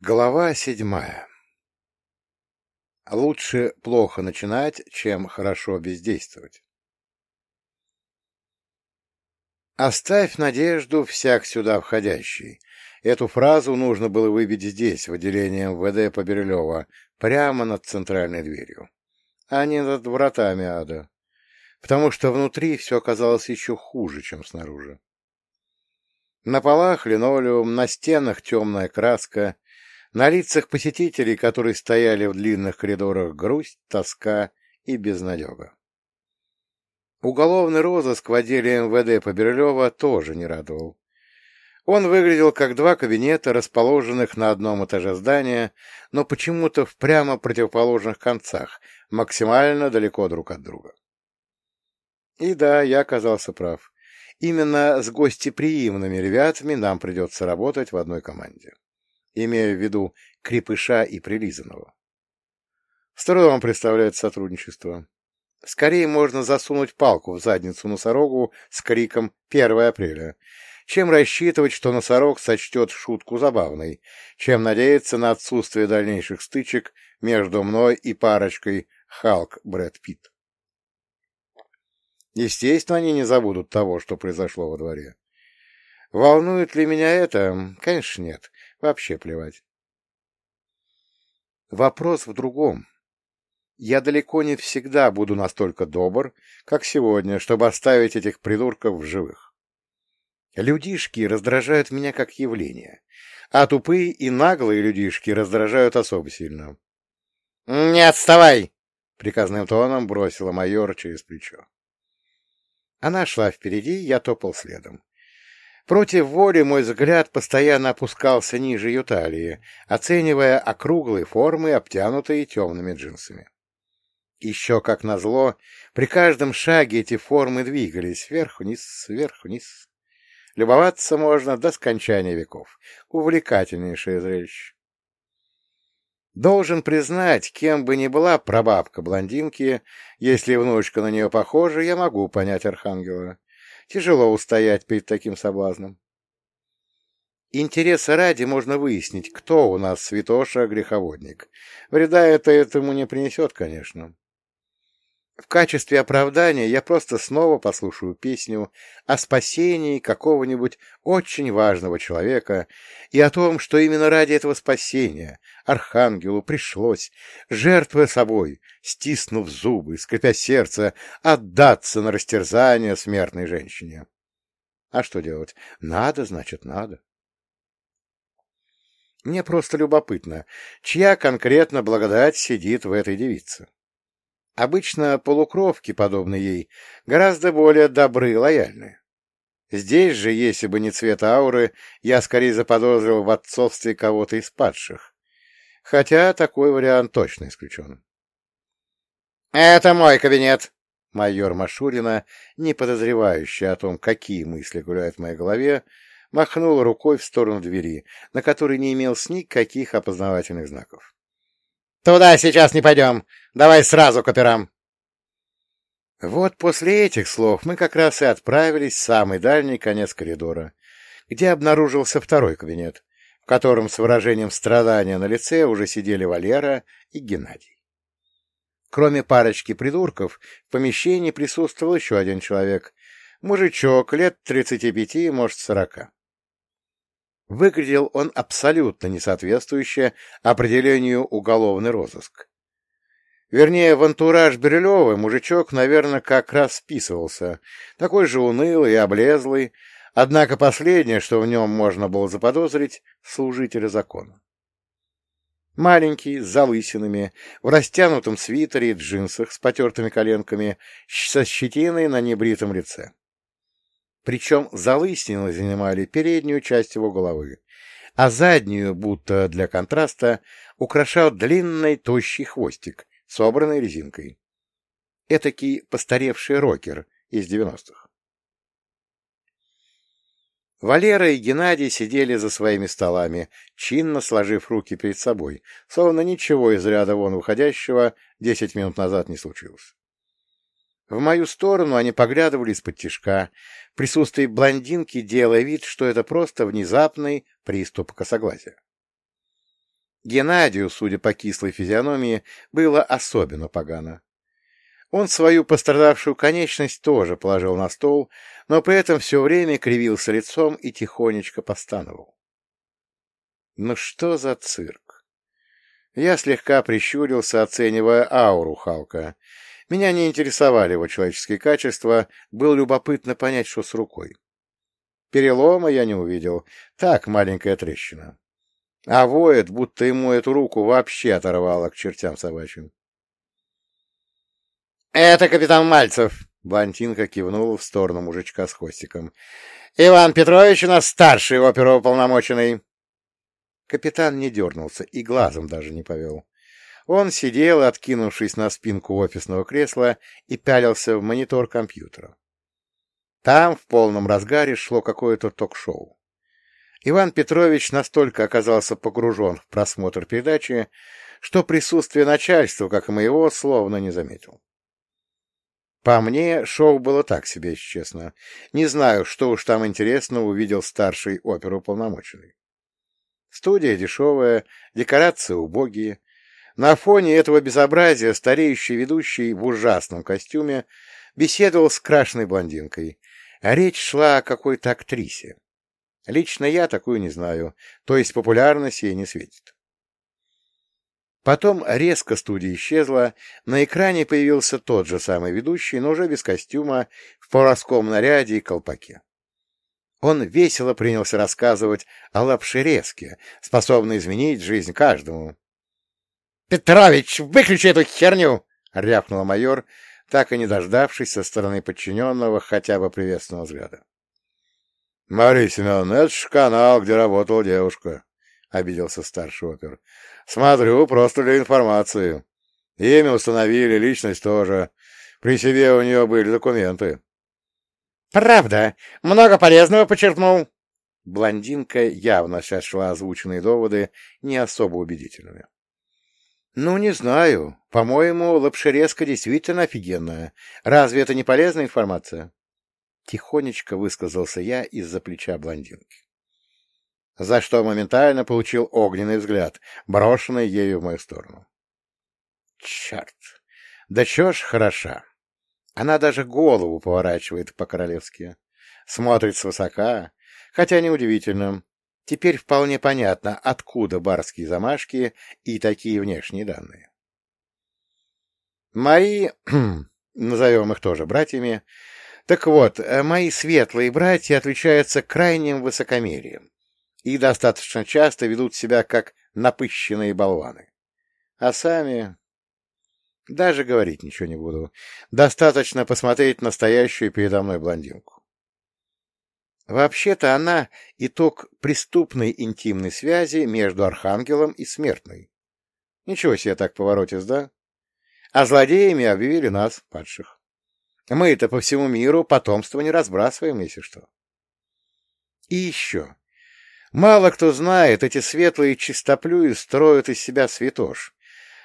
Глава седьмая Лучше плохо начинать, чем хорошо бездействовать. «Оставь надежду всяк сюда входящий». Эту фразу нужно было выбить здесь, в отделении МВД Поберелева, прямо над центральной дверью, а не над вратами ада, потому что внутри все оказалось еще хуже, чем снаружи. На полах линолеум, на стенах темная краска — на лицах посетителей, которые стояли в длинных коридорах, грусть, тоска и безнадега. Уголовный розыск в отделе МВД Поберлева тоже не радовал. Он выглядел как два кабинета, расположенных на одном этаже здания, но почему-то в прямо противоположных концах, максимально далеко друг от друга. И да, я оказался прав. Именно с гостеприимными ребятами нам придется работать в одной команде имея в виду крепыша и прилизанного. С трудом представляет сотрудничество. Скорее можно засунуть палку в задницу носорогу с криком «1 апреля», чем рассчитывать, что носорог сочтет шутку забавной, чем надеяться на отсутствие дальнейших стычек между мной и парочкой Халк Брэд Питт. Естественно, они не забудут того, что произошло во дворе. Волнует ли меня это? Конечно, нет. Вообще плевать. Вопрос в другом. Я далеко не всегда буду настолько добр, как сегодня, чтобы оставить этих придурков в живых. Людишки раздражают меня как явление, а тупые и наглые людишки раздражают особо сильно. — Не отставай! — приказным тоном бросила майор через плечо. Она шла впереди, я топал следом. Против воли мой взгляд постоянно опускался ниже ее талии, оценивая округлые формы, обтянутые темными джинсами. Еще, как назло, при каждом шаге эти формы двигались сверху-вниз, сверху-вниз. Любоваться можно до скончания веков. Увлекательнейшее зрелище. Должен признать, кем бы ни была прабабка блондинки, если внучка на нее похожа, я могу понять Архангела. Тяжело устоять перед таким соблазном. Интереса ради можно выяснить, кто у нас святоша-греховодник. Вреда это этому не принесет, конечно. В качестве оправдания я просто снова послушаю песню о спасении какого-нибудь очень важного человека и о том, что именно ради этого спасения архангелу пришлось, жертвуя собой, стиснув зубы, скрипя сердце, отдаться на растерзание смертной женщине. А что делать? Надо, значит, надо. Мне просто любопытно, чья конкретно благодать сидит в этой девице. Обычно полукровки, подобные ей, гораздо более добры и лояльны. Здесь же, если бы не цвет ауры, я скорее заподозрил в отцовстве кого-то из падших. Хотя такой вариант точно исключен. «Это мой кабинет!» Майор Машурина, не подозревающий о том, какие мысли гуляют в моей голове, махнул рукой в сторону двери, на которой не имел с никаких опознавательных знаков. Туда сейчас не пойдем. Давай сразу к операм. Вот после этих слов мы как раз и отправились в самый дальний конец коридора, где обнаружился второй кабинет, в котором с выражением страдания на лице уже сидели Валера и Геннадий. Кроме парочки придурков, в помещении присутствовал еще один человек, мужичок лет тридцати пяти, может, сорока. Выглядел он абсолютно несоответствующе определению уголовный розыск. Вернее, в антураж Бирюлева мужичок, наверное, как раз списывался, такой же унылый и облезлый, однако последнее, что в нем можно было заподозрить, — служителя закона. Маленький, с залысинами, в растянутом свитере и джинсах с потертыми коленками, со щетиной на небритом лице. Причем залысины занимали переднюю часть его головы, а заднюю, будто для контраста, украшал длинный тощий хвостик, собранный резинкой. Этакий постаревший рокер из девяностых. Валера и Геннадий сидели за своими столами, чинно сложив руки перед собой, словно ничего из ряда вон выходящего десять минут назад не случилось. В мою сторону они поглядывали из-под тишка, в блондинки делая вид, что это просто внезапный приступ косоглазия. Геннадию, судя по кислой физиономии, было особенно погано. Он свою пострадавшую конечность тоже положил на стол, но при этом все время кривился лицом и тихонечко постановал. Ну что за цирк? Я слегка прищурился, оценивая ауру Халка. Меня не интересовали его человеческие качества, было любопытно понять, что с рукой. Перелома я не увидел, так маленькая трещина. А воет, будто ему эту руку вообще оторвало к чертям собачьим. «Это капитан Мальцев!» — Блонтинка кивнул в сторону мужичка с хвостиком. «Иван Петрович у нас старший оперуполномоченный!» Капитан не дернулся и глазом даже не повел. Он сидел, откинувшись на спинку офисного кресла, и пялился в монитор компьютера. Там в полном разгаре шло какое-то ток-шоу. Иван Петрович настолько оказался погружен в просмотр передачи, что присутствие начальства, как и моего, словно не заметил. По мне, шоу было так себе, если честно. Не знаю, что уж там интересно увидел старший оперуполномоченный. Студия дешевая, декорации убогие. На фоне этого безобразия стареющий ведущий в ужасном костюме беседовал с крашеной блондинкой, речь шла о какой-то актрисе. Лично я такую не знаю, то есть популярность ей не светит. Потом резко студия исчезла, на экране появился тот же самый ведущий, но уже без костюма, в поросском наряде и колпаке. Он весело принялся рассказывать о лапшерезке, способной изменить жизнь каждому. — Петрович, выключи эту херню! — рявкнул майор, так и не дождавшись со стороны подчиненного хотя бы приветственного взгляда. — Мария Семеновна, это ж канал, где работала девушка, — обиделся старший опер. — Смотрю, просто для информации. Имя установили, личность тоже. При себе у нее были документы. — Правда, много полезного подчеркнул. Блондинка явно сочла озвученные доводы не особо убедительными. — Ну, не знаю. По-моему, лапшерезка действительно офигенная. Разве это не полезная информация? Тихонечко высказался я из-за плеча блондинки. За что моментально получил огненный взгляд, брошенный ею в мою сторону. Черт! Да чё ж хороша! Она даже голову поворачивает по-королевски. Смотрит свысока, хотя неудивительно. Теперь вполне понятно, откуда барские замашки и такие внешние данные. Мои, назовем их тоже братьями, так вот, э, мои светлые братья отличаются крайним высокомерием и достаточно часто ведут себя как напыщенные болваны. А сами даже говорить ничего не буду. Достаточно посмотреть настоящую передо мной блондинку. Вообще-то она — итог преступной интимной связи между архангелом и смертной. Ничего себе так поворотис, да? А злодеями объявили нас, падших. мы это по всему миру потомство не разбрасываем, если что. И еще. Мало кто знает, эти светлые чистоплюи строят из себя святош,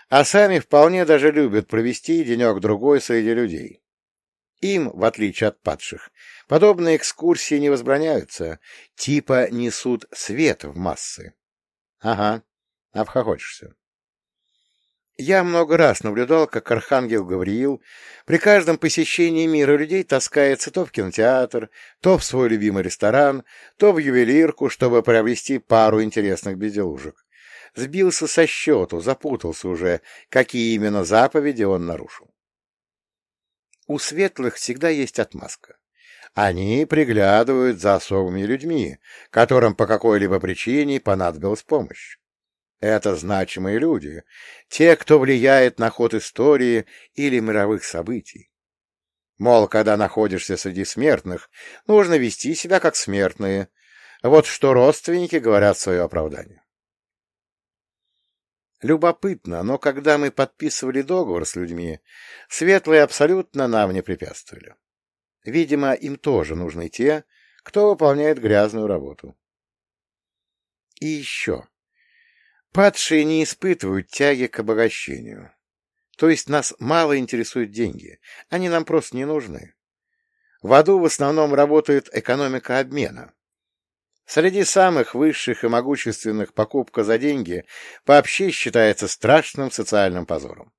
а сами вполне даже любят провести денек-другой среди людей. Им, в отличие от падших, подобные экскурсии не возбраняются, типа несут свет в массы. Ага, обхохочешься. Я много раз наблюдал, как архангел Гавриил при каждом посещении мира людей таскается то в кинотеатр, то в свой любимый ресторан, то в ювелирку, чтобы приобрести пару интересных безделушек сбился со счету, запутался уже, какие именно заповеди он нарушил. У светлых всегда есть отмазка. Они приглядывают за особыми людьми, которым по какой-либо причине понадобилась помощь. Это значимые люди, те, кто влияет на ход истории или мировых событий. Мол, когда находишься среди смертных, нужно вести себя как смертные. Вот что родственники говорят в свое оправдание. Любопытно, но когда мы подписывали договор с людьми, светлые абсолютно нам не препятствовали. Видимо, им тоже нужны те, кто выполняет грязную работу. И еще. Падшие не испытывают тяги к обогащению. То есть нас мало интересуют деньги, они нам просто не нужны. В аду в основном работает экономика обмена. Среди самых высших и могущественных покупка за деньги вообще считается страшным социальным позором.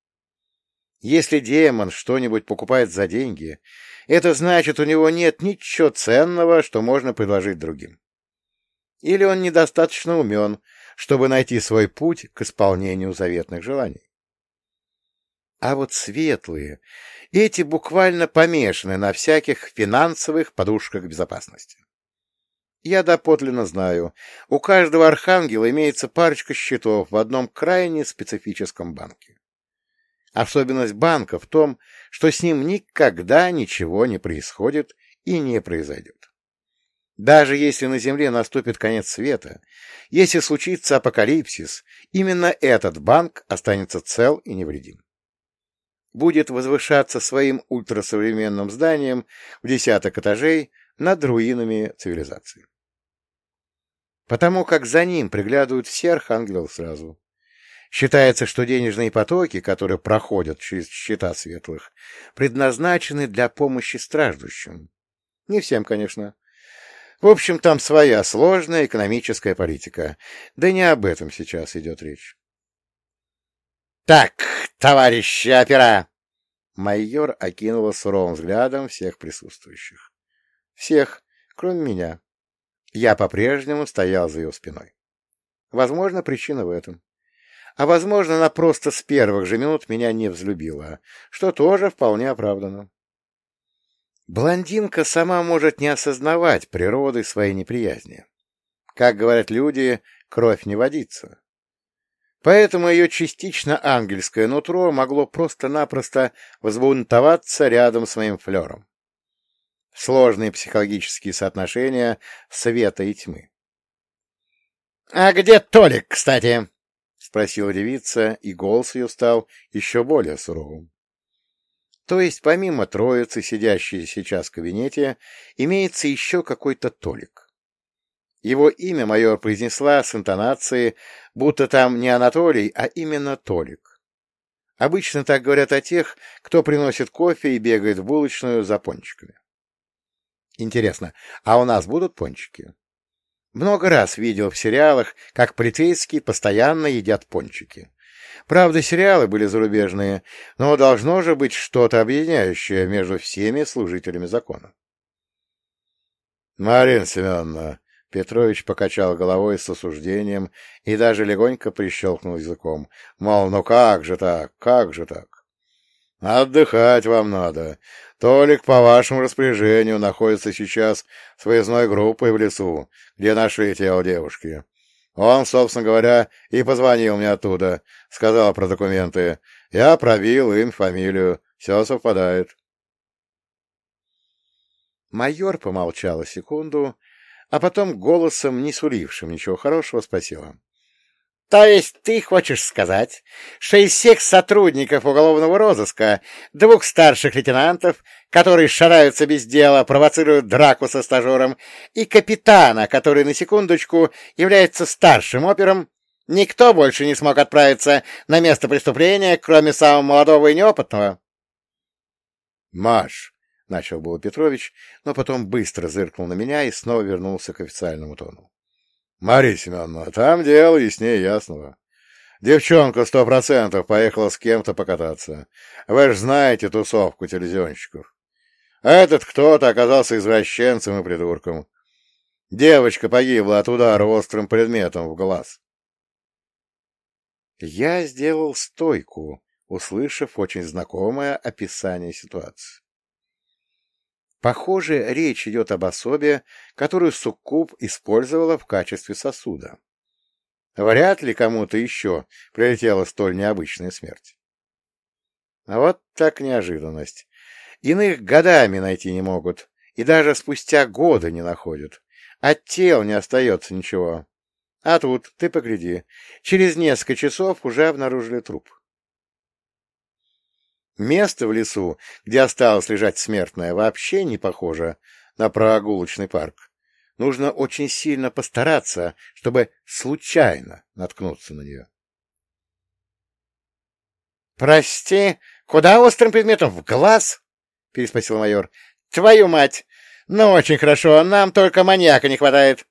Если демон что-нибудь покупает за деньги, это значит, у него нет ничего ценного, что можно предложить другим. Или он недостаточно умен, чтобы найти свой путь к исполнению заветных желаний. А вот светлые, эти буквально помешаны на всяких финансовых подушках безопасности. Я доподлинно знаю, у каждого архангела имеется парочка счетов в одном крайне специфическом банке. Особенность банка в том, что с ним никогда ничего не происходит и не произойдет. Даже если на Земле наступит конец света, если случится апокалипсис, именно этот банк останется цел и невредим. Будет возвышаться своим ультрасовременным зданием в десяток этажей над руинами цивилизации потому как за ним приглядывают все архангелы сразу. Считается, что денежные потоки, которые проходят через счета светлых, предназначены для помощи страждущим. Не всем, конечно. В общем, там своя сложная экономическая политика. Да не об этом сейчас идет речь. — Так, товарищи опера! Майор окинула суровым взглядом всех присутствующих. Всех, кроме меня. Я по-прежнему стоял за ее спиной. Возможно, причина в этом. А возможно, она просто с первых же минут меня не взлюбила, что тоже вполне оправдано. Блондинка сама может не осознавать природы своей неприязни. Как говорят люди, кровь не водится. Поэтому ее частично ангельское нутро могло просто-напросто возбунтоваться рядом с моим флером сложные психологические соотношения света и тьмы. — А где Толик, кстати? — спросила девица, и голос ее стал еще более суровым. То есть, помимо троицы, сидящей сейчас в кабинете, имеется еще какой-то Толик. Его имя майор произнесла с интонацией, будто там не Анатолий, а именно Толик. Обычно так говорят о тех, кто приносит кофе и бегает в булочную за пончиками. Интересно, а у нас будут пончики? Много раз видел в сериалах, как полицейские постоянно едят пончики. Правда, сериалы были зарубежные, но должно же быть что-то объединяющее между всеми служителями закона. — Марина Семеновна, — Петрович покачал головой с осуждением и даже легонько прищелкнул языком, мол, ну как же так, как же так? Отдыхать вам надо. Толик по вашему распоряжению находится сейчас с выездной группой в лесу, где нашли тело девушки. Он, собственно говоря, и позвонил мне оттуда, сказал про документы. Я пробил им фамилию. Все совпадает. Майор помолчала секунду, а потом голосом, не сулившим ничего хорошего, спросила. То есть ты хочешь сказать, что из всех сотрудников уголовного розыска, двух старших лейтенантов, которые шараются без дела, провоцируют драку со стажером, и капитана, который, на секундочку, является старшим опером, никто больше не смог отправиться на место преступления, кроме самого молодого и неопытного? — Маш, — начал был Петрович, но потом быстро зыркнул на меня и снова вернулся к официальному тону. Мария Семеновна, там дело яснее ясного. Девчонка сто процентов поехала с кем-то покататься. Вы же знаете тусовку телевизионщиков. А этот кто-то оказался извращенцем и придурком. Девочка погибла от удара острым предметом в глаз. Я сделал стойку, услышав очень знакомое описание ситуации. Похоже, речь идет об особе, которую Суккуб использовала в качестве сосуда. Вряд ли кому-то еще прилетела столь необычная смерть. Вот так неожиданность. Иных годами найти не могут, и даже спустя годы не находят. От тел не остается ничего. А тут, ты погляди, через несколько часов уже обнаружили труп. Место в лесу, где осталось лежать смертное, вообще не похоже на прогулочный парк. Нужно очень сильно постараться, чтобы случайно наткнуться на нее. — Прости, куда острым предметом? В глаз? — переспросил майор. — Твою мать! Ну, очень хорошо, нам только маньяка не хватает.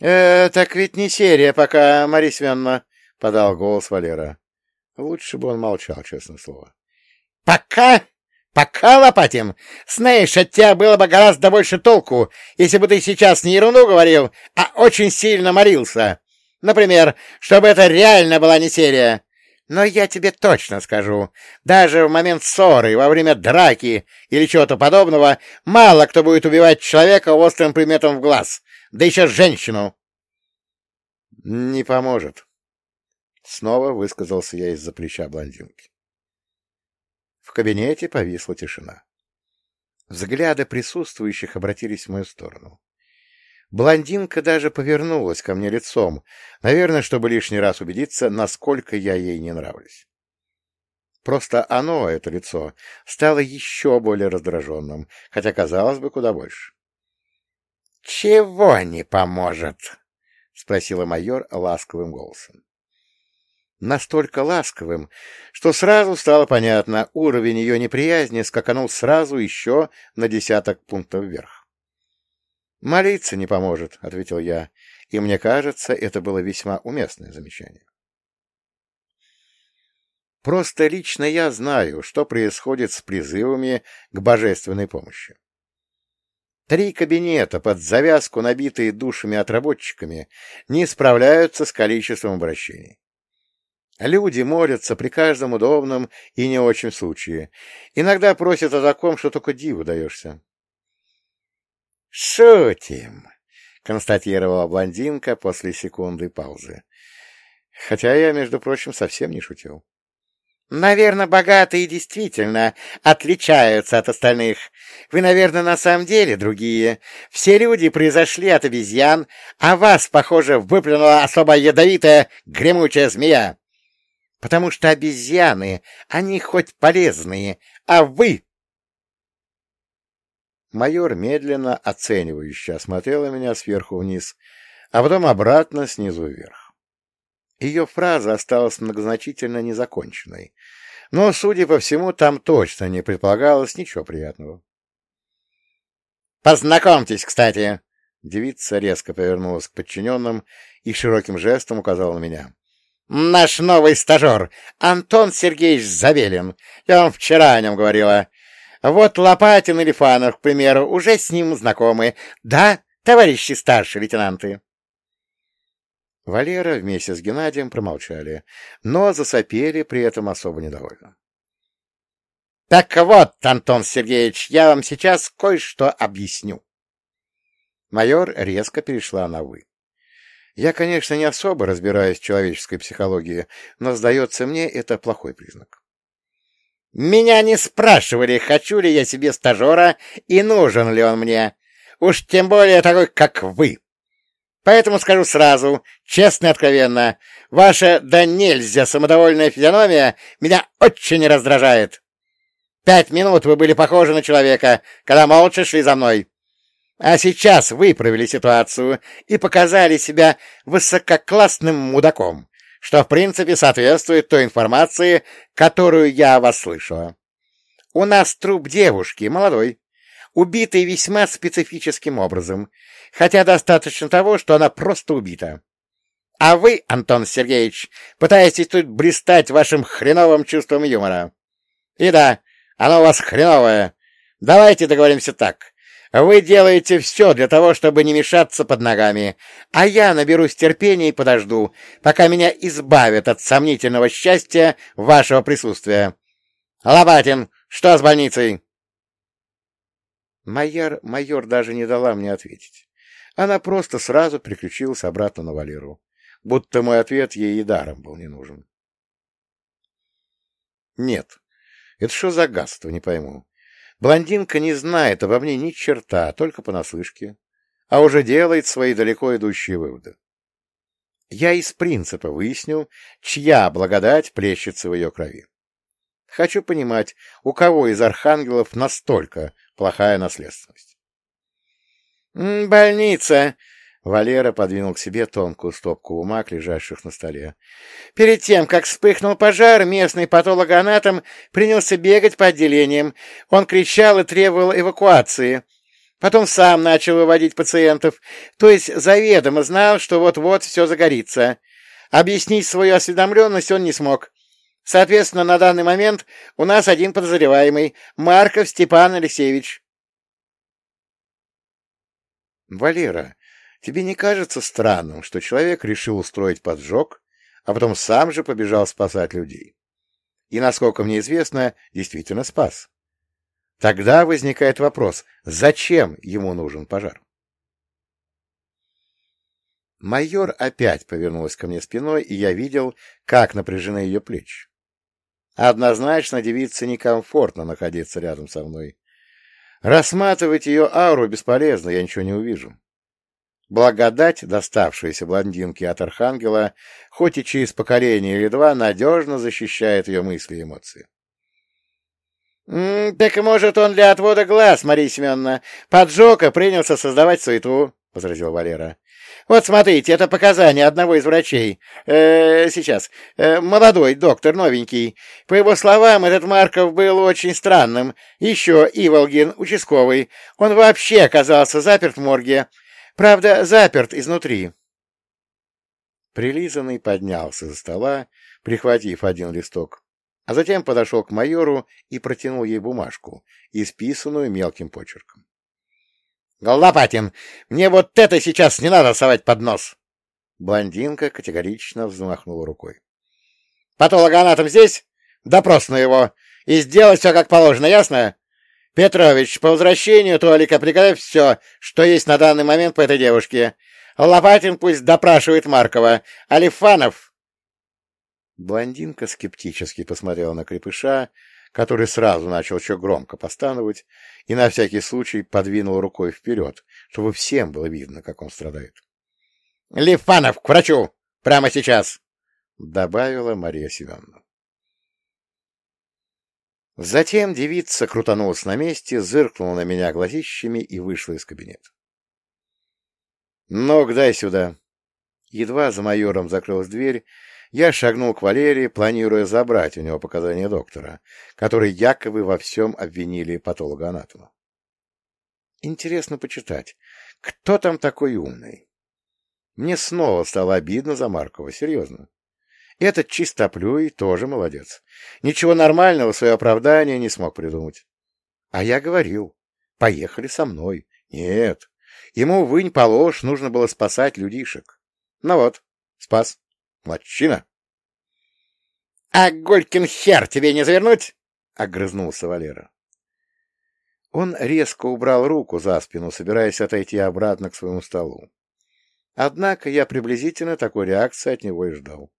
э, так ведь не серия пока, Мария Семеновна, — подал голос Валера. Лучше бы он молчал, честное слово. — Пока? Пока, Лопатин? Знаешь, от тебя было бы гораздо больше толку, если бы ты сейчас не ерунду говорил, а очень сильно молился. Например, чтобы это реально была не серия. Но я тебе точно скажу, даже в момент ссоры, во время драки или чего-то подобного, мало кто будет убивать человека острым предметом в глаз, да еще женщину. — Не поможет. Снова высказался я из-за плеча блондинки. В кабинете повисла тишина. Взгляды присутствующих обратились в мою сторону. Блондинка даже повернулась ко мне лицом, наверное, чтобы лишний раз убедиться, насколько я ей не нравлюсь. Просто оно, это лицо, стало еще более раздраженным, хотя, казалось бы, куда больше. — Чего не поможет? — спросила майор ласковым голосом. Настолько ласковым, что сразу стало понятно, уровень ее неприязни скаканул сразу еще на десяток пунктов вверх. «Молиться не поможет», — ответил я, и мне кажется, это было весьма уместное замечание. Просто лично я знаю, что происходит с призывами к божественной помощи. Три кабинета под завязку, набитые душами отработчиками, не справляются с количеством обращений. Люди молятся при каждом удобном и не очень случае. Иногда просят о таком, что только диву даешься. «Шутим», — констатировала блондинка после секунды паузы. Хотя я, между прочим, совсем не шутил. «Наверное, богатые действительно отличаются от остальных. Вы, наверное, на самом деле другие. Все люди произошли от обезьян, а вас, похоже, выплюнула особо ядовитая гремучая змея. Потому что обезьяны, они хоть полезные, а вы Майор медленно, оценивающе осмотрела меня сверху вниз, а потом обратно снизу вверх. Ее фраза осталась многозначительно незаконченной, но, судя по всему, там точно не предполагалось ничего приятного. «Познакомьтесь, кстати!» Девица резко повернулась к подчиненным и широким жестом указала на меня. «Наш новый стажер, Антон Сергеевич Забелин. Я вам вчера о нем говорила. Вот Лопатин или Фанов, к примеру, уже с ним знакомы. Да, товарищи старшие лейтенанты?» Валера вместе с Геннадием промолчали, но засопели при этом особо недовольно. «Так вот, Антон Сергеевич, я вам сейчас кое-что объясню». Майор резко перешла на «вы». Я, конечно, не особо разбираюсь в человеческой психологии, но, сдается мне, это плохой признак. Меня не спрашивали, хочу ли я себе стажера и нужен ли он мне. Уж тем более такой, как вы. Поэтому скажу сразу, честно и откровенно, ваша да нельзя самодовольная физиономия меня очень раздражает. Пять минут вы были похожи на человека, когда молча шли за мной. А сейчас выправили ситуацию и показали себя высококлассным мудаком, что в принципе соответствует той информации, которую я о вас слышала. У нас труп девушки, молодой, убитый весьма специфическим образом, хотя достаточно того, что она просто убита. А вы, Антон Сергеевич, пытаетесь тут блистать вашим хреновым чувством юмора. И да, оно у вас хреновое. Давайте договоримся так. Вы делаете все для того, чтобы не мешаться под ногами, а я наберусь терпения и подожду, пока меня избавят от сомнительного счастья вашего присутствия. Лопатин, что с больницей? Майор, майор даже не дала мне ответить. Она просто сразу переключилась обратно на Валеру, будто мой ответ ей и даром был не нужен. Нет, это что за гадство, не пойму. Блондинка не знает обо мне ни черта, только понаслышке, а уже делает свои далеко идущие выводы. Я из принципа выяснил, чья благодать плещется в ее крови. Хочу понимать, у кого из архангелов настолько плохая наследственность. «Больница!» Валера подвинул к себе тонкую стопку бумаг, лежащих на столе. Перед тем, как вспыхнул пожар, местный патологоанатом принялся бегать по отделениям. Он кричал и требовал эвакуации. Потом сам начал выводить пациентов, то есть заведомо знал, что вот-вот все загорится. Объяснить свою осведомленность он не смог. Соответственно, на данный момент у нас один подозреваемый — Марков Степан Алексеевич. Валера, тебе не кажется странным, что человек решил устроить поджог, а потом сам же побежал спасать людей? И, насколько мне известно, действительно спас. Тогда возникает вопрос, зачем ему нужен пожар? Майор опять повернулась ко мне спиной, и я видел, как напряжены ее плечи. Однозначно девице некомфортно находиться рядом со мной. Рассматривать ее ауру бесполезно, я ничего не увижу. Благодать, доставшаяся блондинке от Архангела, хоть и через поколение или два, надежно защищает ее мысли и эмоции. — Так, может, он для отвода глаз, Мария Семеновна. Поджег и принялся создавать суету, — возразил Валера. Вот смотрите, это показания одного из врачей. Э, сейчас. Э, молодой доктор, новенький. По его словам, этот Марков был очень странным. Еще Иволгин, участковый. Он вообще оказался заперт в морге. Правда, заперт изнутри. Прилизанный поднялся за стола, прихватив один листок, а затем подошел к майору и протянул ей бумажку, исписанную мелким почерком. Лопатин, мне вот это сейчас не надо совать под нос. Блондинка категорично взмахнула рукой. Патологоанатом здесь? Допрос на его. И сделать все как положено, ясно? Петрович, по возвращению Толика приготовь все, что есть на данный момент по этой девушке. Лопатин пусть допрашивает Маркова. Алифанов... Блондинка скептически посмотрела на крепыша, который сразу начал еще громко постановать и на всякий случай подвинул рукой вперед, чтобы всем было видно, как он страдает. — Лифанов, к врачу! Прямо сейчас! — добавила Мария Семеновна. Затем девица крутанулась на месте, зыркнула на меня глазищами и вышла из кабинета. — Ног дай сюда! Едва за майором закрылась дверь, я шагнул к Валерии, планируя забрать у него показания доктора, который якобы во всем обвинили патологоанатома. Интересно почитать, кто там такой умный? Мне снова стало обидно за Маркова, серьезно. Этот чистоплюй тоже молодец. Ничего нормального в свое оправдание не смог придумать. А я говорил, поехали со мной. Нет, ему вынь положь, нужно было спасать людишек. Ну вот, спас. Мочина. — А Голькин хер тебе не завернуть? — огрызнулся Валера. Он резко убрал руку за спину, собираясь отойти обратно к своему столу. Однако я приблизительно такой реакции от него и ждал.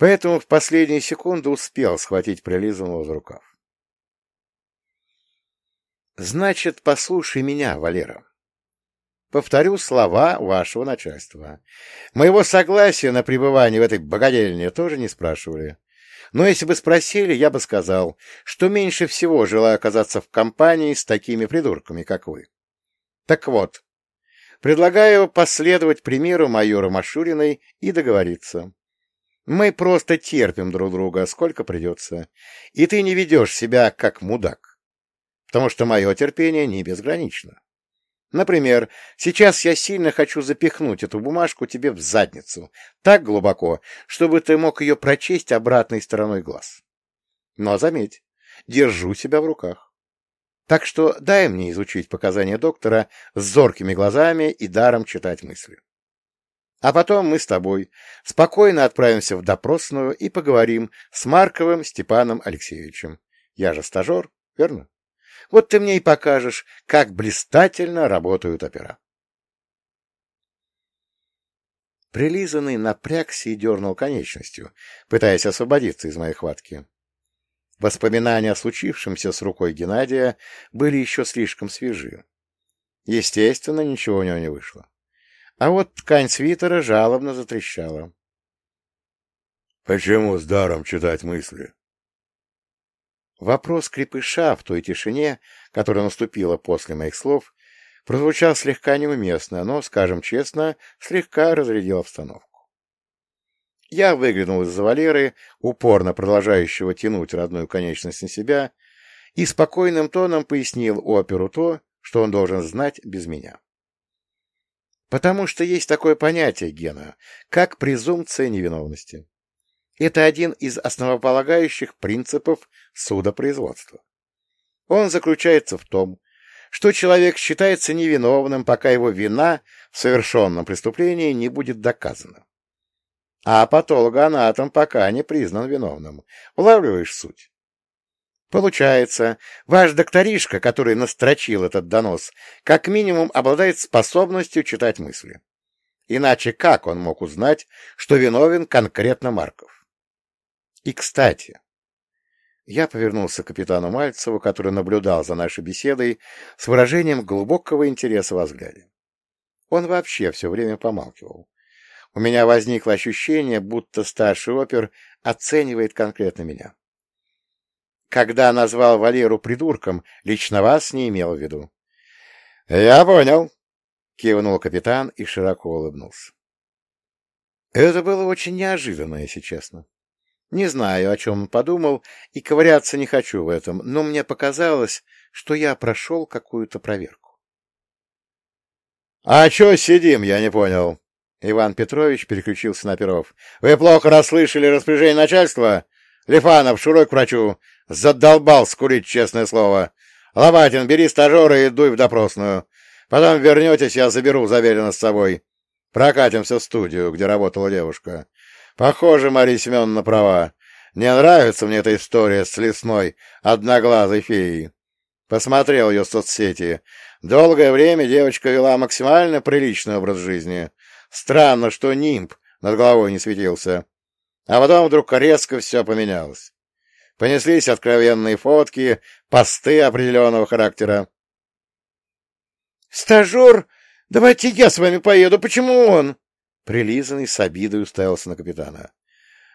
Поэтому в последние секунды успел схватить прилизанного за рукав. «Значит, послушай меня, Валера. Повторю слова вашего начальства. Моего согласия на пребывание в этой богадельне тоже не спрашивали. Но если бы спросили, я бы сказал, что меньше всего желаю оказаться в компании с такими придурками, как вы. Так вот, предлагаю последовать примеру майора Машуриной и договориться. Мы просто терпим друг друга, сколько придется, и ты не ведешь себя как мудак, потому что мое терпение не безгранично. Например, сейчас я сильно хочу запихнуть эту бумажку тебе в задницу, так глубоко, чтобы ты мог ее прочесть обратной стороной глаз. Но заметь, держу себя в руках. Так что дай мне изучить показания доктора с зоркими глазами и даром читать мысли. А потом мы с тобой спокойно отправимся в допросную и поговорим с Марковым Степаном Алексеевичем. Я же стажер, верно? Вот ты мне и покажешь, как блистательно работают опера. Прилизанный напрягся и дернул конечностью, пытаясь освободиться из моей хватки. Воспоминания о случившемся с рукой Геннадия были еще слишком свежи. Естественно, ничего у него не вышло. А вот ткань свитера жалобно затрещала. — Почему с даром читать мысли? Вопрос крепыша в той тишине, которая наступила после моих слов, прозвучал слегка неуместно, но, скажем честно, слегка разрядил обстановку. Я выглянул из-за Валеры, упорно продолжающего тянуть родную конечность на себя, и спокойным тоном пояснил оперу то, что он должен знать без меня. Потому что есть такое понятие, Гена, как презумпция невиновности. Это один из основополагающих принципов судопроизводства. Он заключается в том, что человек считается невиновным, пока его вина в совершенном преступлении не будет доказана. А патологоанатом пока не признан виновным. Улавливаешь суть? Получается, ваш докторишка, который настрочил этот донос, как минимум обладает способностью читать мысли. Иначе как он мог узнать, что виновен конкретно Марков? И, кстати, я повернулся к капитану Мальцеву, который наблюдал за нашей беседой с выражением глубокого интереса во взгляде. Он вообще все время помалкивал. У меня возникло ощущение, будто старший опер оценивает конкретно меня. Когда назвал Валеру придурком, лично вас не имел в виду. — Я понял, — кивнул капитан и широко улыбнулся. Это было очень неожиданно, если честно. Не знаю, о чем он подумал, и ковыряться не хочу в этом, но мне показалось, что я прошел какую-то проверку. — А чё сидим, я не понял? Иван Петрович переключился на Перов. — Вы плохо расслышали распоряжение начальства? Лифанов, шурой к врачу. Задолбал скурить, честное слово. Лобатин, бери стажера и дуй в допросную. Потом вернетесь, я заберу Заверина с собой. Прокатимся в студию, где работала девушка. Похоже, Мария Семеновна права. Не нравится мне эта история с лесной, одноглазой феей. Посмотрел ее в соцсети. Долгое время девочка вела максимально приличный образ жизни. Странно, что нимб над головой не светился. А потом вдруг резко все поменялось. Понеслись откровенные фотки, посты определенного характера. «Стажер, давайте я с вами поеду, почему он?» Прилизанный с обидой уставился на капитана.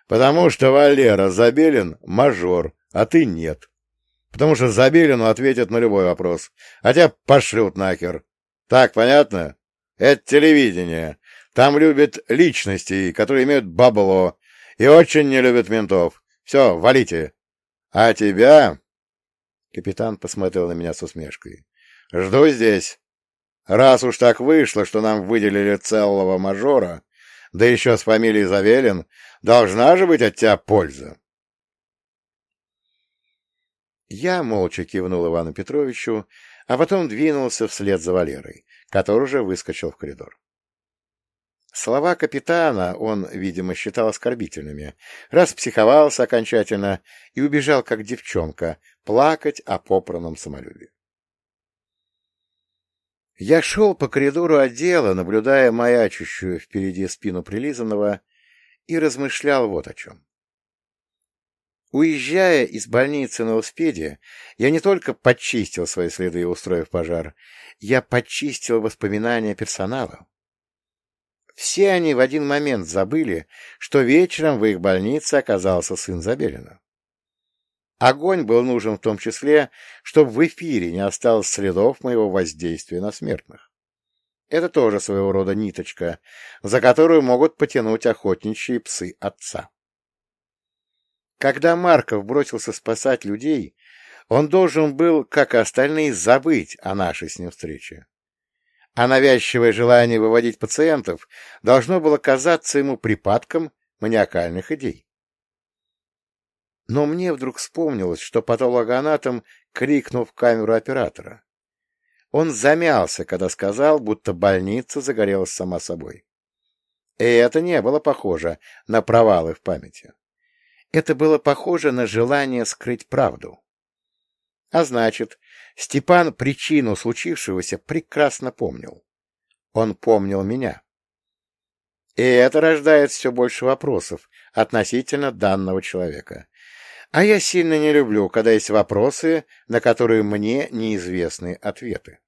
«Потому что Валера Забелин — мажор, а ты нет. Потому что Забелину ответят на любой вопрос, а тебя пошлют нахер. Так, понятно? Это телевидение. Там любят личности, которые имеют бабло, и очень не любят ментов. Все, валите. А тебя...» Капитан посмотрел на меня с усмешкой. «Жду здесь. Раз уж так вышло, что нам выделили целого мажора, да еще с фамилией Завелин, должна же быть от тебя польза». Я молча кивнул Ивану Петровичу, а потом двинулся вслед за Валерой, который уже выскочил в коридор. Слова капитана он, видимо, считал оскорбительными, распсиховался окончательно и убежал, как девчонка, плакать о попранном самолюбии. Я шел по коридору отдела, наблюдая маячущую впереди спину прилизанного, и размышлял вот о чем. Уезжая из больницы на Успеде, я не только почистил свои следы, устроив пожар, я почистил воспоминания персонала. Все они в один момент забыли, что вечером в их больнице оказался сын Забелина. Огонь был нужен в том числе, чтобы в эфире не осталось следов моего воздействия на смертных. Это тоже своего рода ниточка, за которую могут потянуть охотничьи псы отца. Когда Марков бросился спасать людей, он должен был, как и остальные, забыть о нашей с ним встрече а навязчивое желание выводить пациентов должно было казаться ему припадком маниакальных идей. Но мне вдруг вспомнилось, что патологоанатом крикнул в камеру оператора. Он замялся, когда сказал, будто больница загорелась сама собой. И это не было похоже на провалы в памяти. Это было похоже на желание скрыть правду. А значит, Степан причину случившегося прекрасно помнил. Он помнил меня. И это рождает все больше вопросов относительно данного человека. А я сильно не люблю, когда есть вопросы, на которые мне неизвестны ответы.